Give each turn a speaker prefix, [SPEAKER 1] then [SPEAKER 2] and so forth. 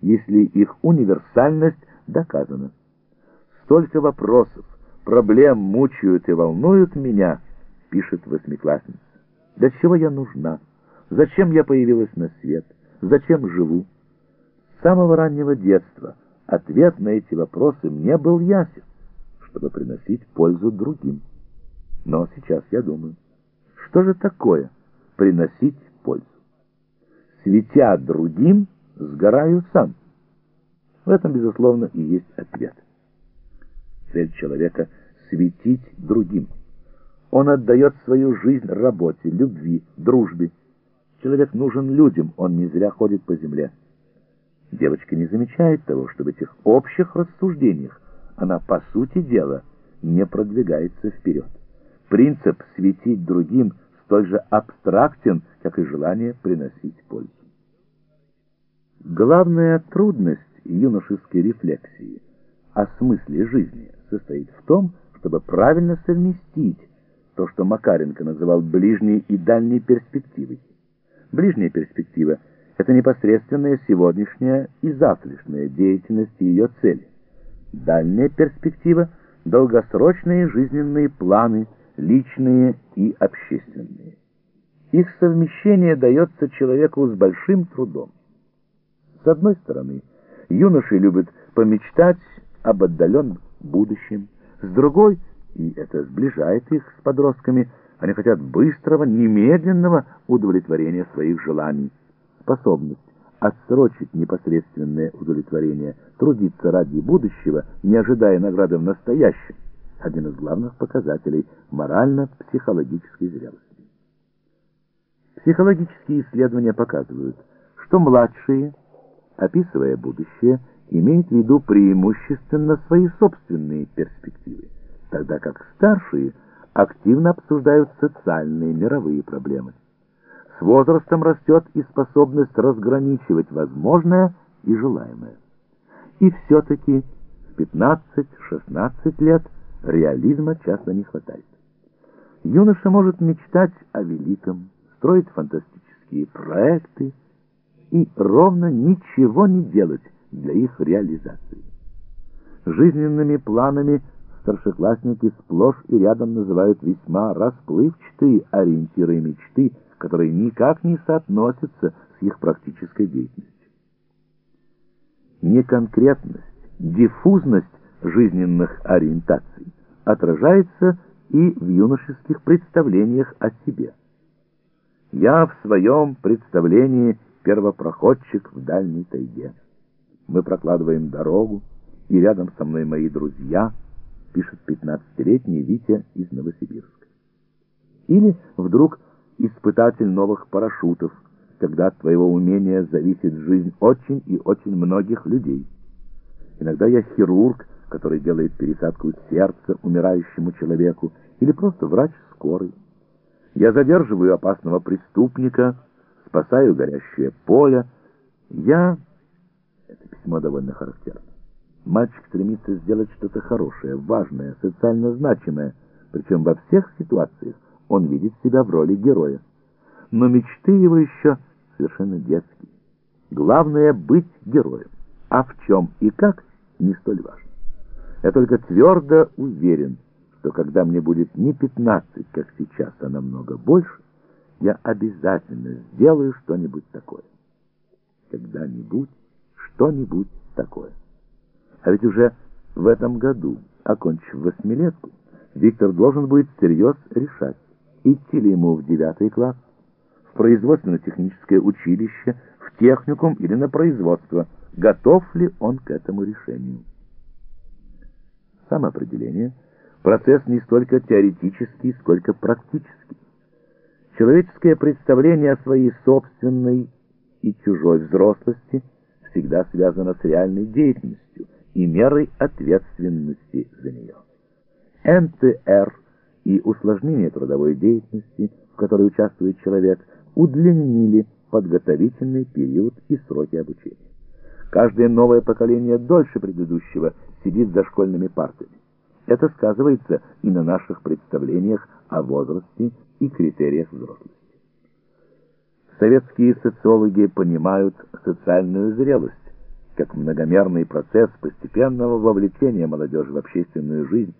[SPEAKER 1] если их универсальность доказана. Столько вопросов, проблем мучают и волнуют меня, пишет восьмиклассница. Для чего я нужна? Зачем я появилась на свет? Зачем живу? С самого раннего детства ответ на эти вопросы мне был ясен, чтобы приносить пользу другим. Но сейчас я думаю, что же такое приносить пользу? Светя другим, сгораю сам. В этом, безусловно, и есть ответ. Цель человека — светить другим. Он отдает свою жизнь работе, любви, дружбе. Человек нужен людям, он не зря ходит по земле. Девочка не замечает того, что в этих общих рассуждениях она, по сути дела, не продвигается вперед. Принцип «светить другим» столь же абстрактен, как и желание приносить пользу. Главная трудность юношеской рефлексии о смысле жизни состоит в том, чтобы правильно совместить то, что Макаренко называл ближней и дальней перспективой. Ближняя перспектива – это непосредственная сегодняшняя и завтрашняя деятельность и ее цели. Дальняя перспектива – долгосрочные жизненные планы, личные и общественные. Их совмещение дается человеку с большим трудом. С одной стороны, юноши любят помечтать об отдаленном будущем, с другой – и это сближает их с подростками. Они хотят быстрого, немедленного удовлетворения своих желаний. Способность отсрочить непосредственное удовлетворение, трудиться ради будущего, не ожидая награды в настоящем, один из главных показателей морально-психологической зрелости. Психологические исследования показывают, что младшие, описывая будущее, имеют в виду преимущественно свои собственные перспективы тогда как старшие активно обсуждают социальные мировые проблемы. С возрастом растет и способность разграничивать возможное и желаемое. И все-таки в 15-16 лет реализма часто не хватает. Юноша может мечтать о великом, строить фантастические проекты и ровно ничего не делать для их реализации. Жизненными планами – старшеклассники сплошь и рядом называют весьма расплывчатые ориентиры мечты, которые никак не соотносятся с их практической деятельностью. Неконкретность, диффузность жизненных ориентаций отражается и в юношеских представлениях о себе. Я в своем представлении первопроходчик в дальней тайге. Мы прокладываем дорогу, и рядом со мной мои друзья — пишет 15-летний Витя из Новосибирска. Или вдруг испытатель новых парашютов, когда от твоего умения зависит жизнь очень и очень многих людей. Иногда я хирург, который делает пересадку сердца умирающему человеку, или просто врач скорой. Я задерживаю опасного преступника, спасаю горящее поле. Я... Это письмо довольно характерно. Мальчик стремится сделать что-то хорошее, важное, социально значимое, причем во всех ситуациях он видит себя в роли героя. Но мечты его еще совершенно детские. Главное — быть героем. А в чем и как — не столь важно. Я только твердо уверен, что когда мне будет не 15, как сейчас, а намного больше, я обязательно сделаю что-нибудь такое. Когда-нибудь что-нибудь такое. А ведь уже в этом году, окончив восьмилетку, Виктор должен будет всерьез решать, идти ли ему в девятый класс, в производственно-техническое училище, в техникум или на производство, готов ли он к этому решению. Самоопределение – процесс не столько теоретический, сколько практический. Человеческое представление о своей собственной и чужой взрослости всегда связано с реальной деятельностью – и мерой ответственности за нее. НТР и усложнение трудовой деятельности, в которой участвует человек, удлинили подготовительный период и сроки обучения. Каждое новое поколение дольше предыдущего сидит за школьными партами. Это сказывается и на наших представлениях о возрасте и критериях взрослости. Советские социологи понимают социальную зрелость, как многомерный процесс постепенного вовлечения молодежи в общественную жизнь,